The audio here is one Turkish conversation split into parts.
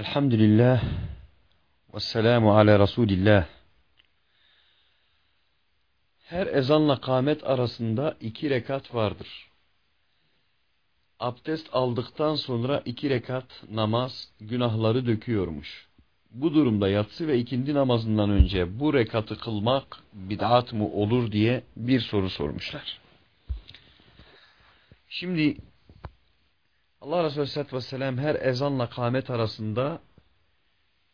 Elhamdülillah ve selamu ala Resulillah. Her ezanla kâmet arasında iki rekat vardır. Abdest aldıktan sonra iki rekat namaz günahları döküyormuş. Bu durumda yatsı ve ikindi namazından önce bu rekatı kılmak bid'at mı olur diye bir soru sormuşlar. Şimdi Allah Resulü Aleyhisselatü Vesselam her ezanla kâmet arasında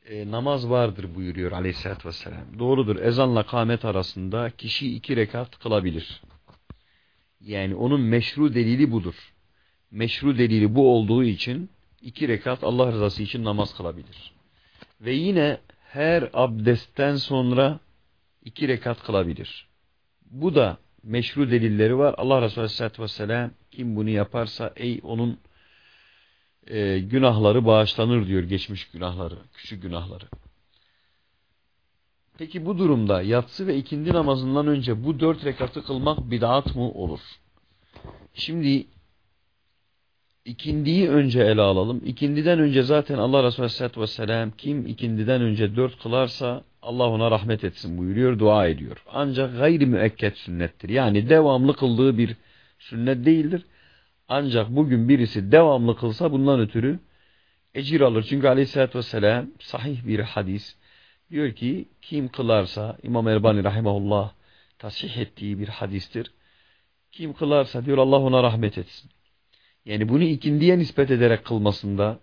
e, namaz vardır buyuruyor Aleyhisselatü Vesselam. Doğrudur ezanla kâmet arasında kişi iki rekat kılabilir. Yani onun meşru delili budur. Meşru delili bu olduğu için iki rekat Allah rızası için namaz kılabilir. Ve yine her abdestten sonra iki rekat kılabilir. Bu da meşru delilleri var. Allah Resulü Aleyhisselatü Vesselam kim bunu yaparsa ey onun e, günahları bağışlanır diyor geçmiş günahları, küçük günahları. Peki bu durumda yatsı ve ikindi namazından önce bu dört rekatı kılmak bid'at mı olur? Şimdi ikindiyi önce ele alalım. İkindiden önce zaten Allah Resulü Aleyhisselatü Vesselam kim ikindiden önce dört kılarsa Allah ona rahmet etsin buyuruyor, dua ediyor. Ancak gayri müekket sünnettir. Yani devamlı kıldığı bir sünnet değildir. Ancak bugün birisi devamlı kılsa bundan ötürü ecir alır. Çünkü aleyhissalatü vesselam sahih bir hadis diyor ki kim kılarsa İmam Erbani rahimahullah tasih ettiği bir hadistir. Kim kılarsa diyor Allah ona rahmet etsin. Yani bunu ikindiye nispet ederek kılmasında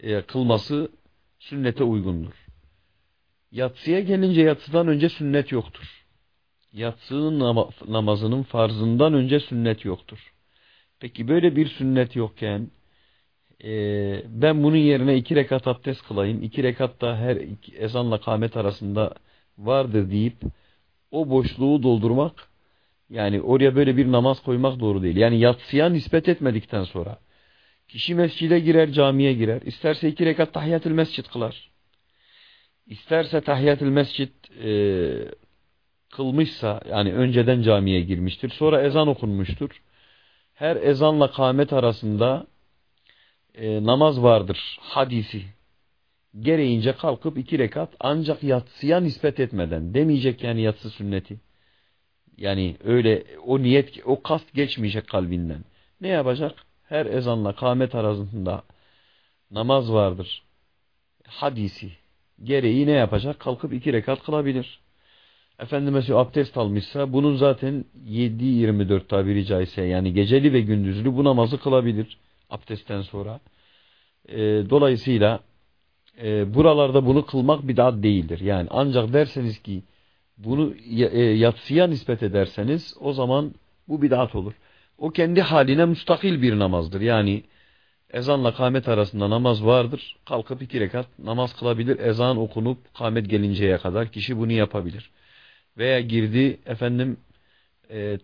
e, kılması sünnete uygundur. Yatsıya gelince yatsıdan önce sünnet yoktur. Yatsının namazının farzından önce sünnet yoktur. Peki böyle bir sünnet yokken e, ben bunun yerine iki rekat abdest kılayım. iki rekat da her iki, ezanla kâmet arasında vardır deyip o boşluğu doldurmak yani oraya böyle bir namaz koymak doğru değil. Yani yatsıya nispet etmedikten sonra kişi mescide girer camiye girer. İsterse iki rekat tahiyyatül mescid kılar. İsterse tahiyyatül mescid e, kılmışsa yani önceden camiye girmiştir. Sonra ezan okunmuştur her ezanla kâmet arasında e, namaz vardır hadisi. Gereğince kalkıp iki rekat ancak yatsıya nispet etmeden demeyecek yani yatsı sünneti. Yani öyle o niyet o kast geçmeyecek kalbinden. Ne yapacak? Her ezanla kâmet arasında namaz vardır. Hadisi. Gereği ne yapacak? Kalkıp iki rekat kılabilir. Efendim mesela abdest almışsa bunun zaten 7-24 tabiri caizse yani geceli ve gündüzlü bu namazı kılabilir abdestten sonra. E, dolayısıyla e, buralarda bunu kılmak bidat değildir. Yani ancak derseniz ki bunu e, yatsıya nispet ederseniz o zaman bu bidat olur. O kendi haline müstakil bir namazdır. Yani ezanla kâmet arasında namaz vardır. Kalkıp iki rekat namaz kılabilir. Ezan okunup kâmet gelinceye kadar kişi bunu yapabilir veya girdi efendim e,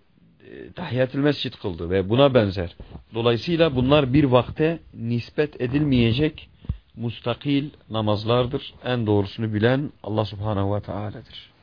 tahiyyatül mescid kıldı ve buna benzer. Dolayısıyla bunlar bir vakte nispet edilmeyecek mustakil namazlardır. En doğrusunu bilen Allah subhanehu ve teala'dır.